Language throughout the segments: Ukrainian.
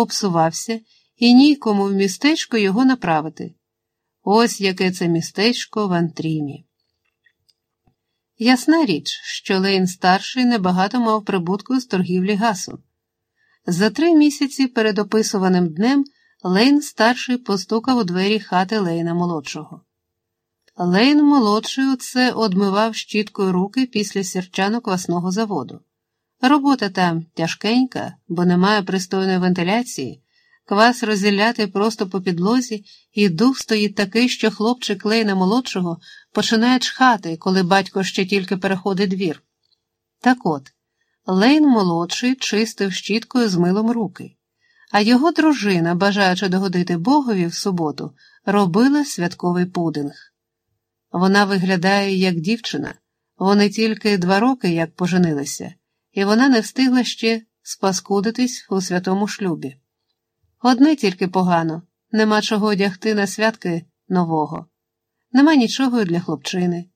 попсувався і нікому в містечко його направити. Ось яке це містечко в Антрімі. Ясна річ, що Лейн старший небагато мав прибутку з торгівлі гасу. За три місяці перед описуваним днем Лейн старший постукав у двері хати Лейна молодшого. Лейн молодший оце одмивав щіткою руки після сірчано квасного заводу. Робота там тяжкенька, бо немає пристойної вентиляції, квас розділяти просто по підлозі, і дух стоїть такий, що хлопчик Лейна молодшого починає чхати, коли батько ще тільки переходить двір. Так от, Лейн молодший чистив щіткою з милом руки, а його дружина, бажаючи догодити Богові в суботу, робила святковий пудинг. Вона виглядає як дівчина, вони тільки два роки як поженилися, і вона не встигла ще спаскудитись у святому шлюбі. Одне тільки погано нема чого одягти на святки нового, нема нічого для хлопчини.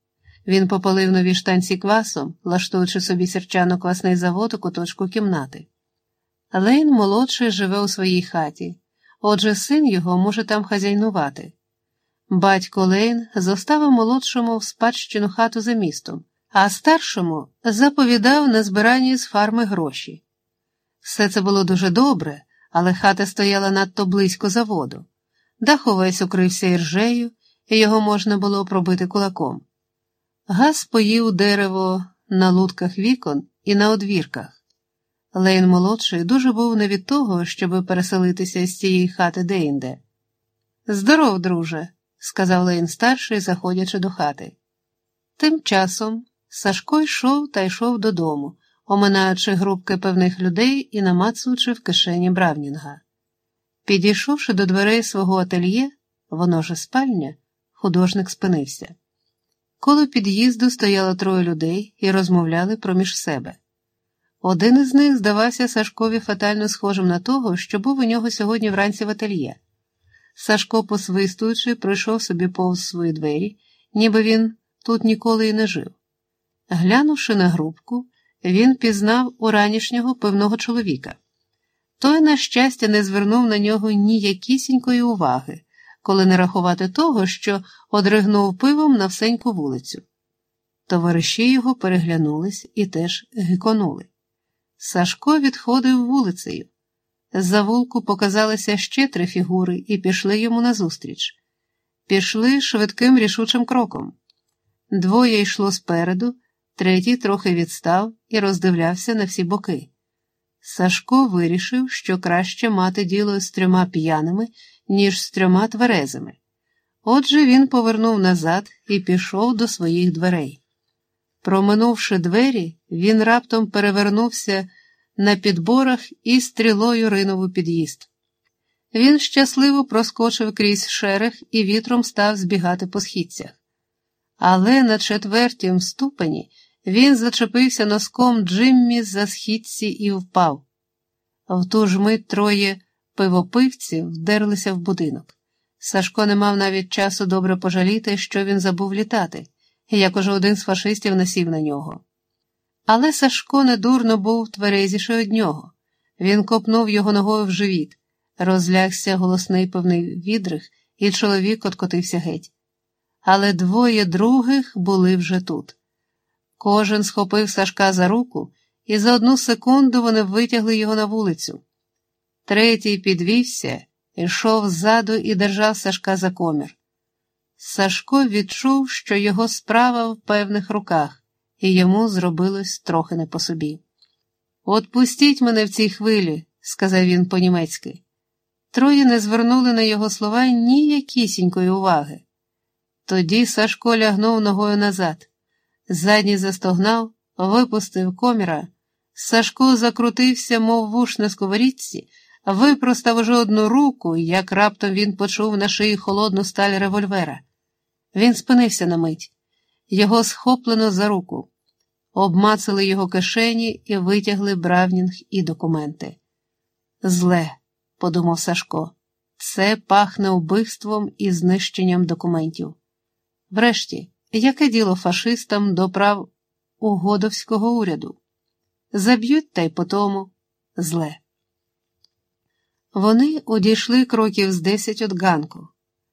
Він попалив нові штанці квасом, лаштуючи собі сірчано квасний завод у куточку кімнати. Лейн молодший живе у своїй хаті, отже, син його може там хазяйнувати. Батько Лейн зоставив молодшому в спадщину хату за містом, а старшому заповідав на збиранні з фарми гроші. Все це було дуже добре, але хата стояла надто близько заводу. Дах увесь укрився іржею, і його можна було пробити кулаком. Газ поїв дерево на лутках вікон і на одвірках. Лейн молодший дуже був не від того, щоб переселитися з цієї хати деінде. Здоров, друже, сказав Лейн старший, заходячи до хати. Тим часом Сашко йшов та йшов додому, оминаючи групки певних людей і намацуючи в кишені Бравнінга. Підійшовши до дверей свого ательє, воно ж спальня, художник спинився. Коло під'їзду стояло троє людей і розмовляли проміж себе. Один із них здавався Сашкові фатально схожим на того, що був у нього сьогодні вранці в ательє. Сашко, посвистуючи, пройшов собі повз свої двері, ніби він тут ніколи і не жив. Глянувши на грубку, він пізнав уранішнього певного чоловіка. Той, на щастя, не звернув на нього ніякісінької уваги, коли не рахувати того, що одригнув пивом на всеньку вулицю. Товариші його переглянулись і теж гиконули. Сашко відходив вулицею. За вулку показалися ще три фігури і пішли йому назустріч. Пішли швидким рішучим кроком. Двоє йшло спереду, третій трохи відстав і роздивлявся на всі боки. Сашко вирішив, що краще мати діло з трьома п'яними, ніж з трьома тверезими. Отже, він повернув назад і пішов до своїх дверей. Проминувши двері, він раптом перевернувся на підборах і стрілою ринув у під'їзд. Він щасливо проскочив крізь шерех і вітром став збігати по східцях. Але на четвертім ступені він зачепився носком Джиммі за східці і впав. В ту ж мить троє пивопивців вдерлися в будинок. Сашко не мав навіть часу добре пожаліти, що він забув літати, як уже один з фашистів насів на нього. Але Сашко недурно був тверезіший од нього. Він копнув його ногою в живіт, розлягся голосний певний відрих, і чоловік откотився геть. Але двоє других були вже тут. Кожен схопив Сашка за руку, і за одну секунду вони витягли його на вулицю. Третій підвівся, йшов ззаду і держав Сашка за комір. Сашко відчув, що його справа в певних руках і йому зробилось трохи не по собі. От пустіть мене в цій хвилі, сказав він по-німецьки. Троє не звернули на його слова ніякісінької уваги. Тоді Сашко лягнув ногою назад. Задній застогнав, випустив коміра. Сашко закрутився, мов вуш на сковорідці, випростав уже одну руку, як раптом він почув на шиї холодну сталь револьвера. Він спинився на мить. Його схоплено за руку, обмацали його кишені і витягли Бравнінг і документи. Зле, подумав Сашко, це пахне вбивством і знищенням документів. Врешті, яке діло фашистам до прав угодовського уряду? Заб'ють та й потому зле. Вони одійшли кроків з десять від ганку.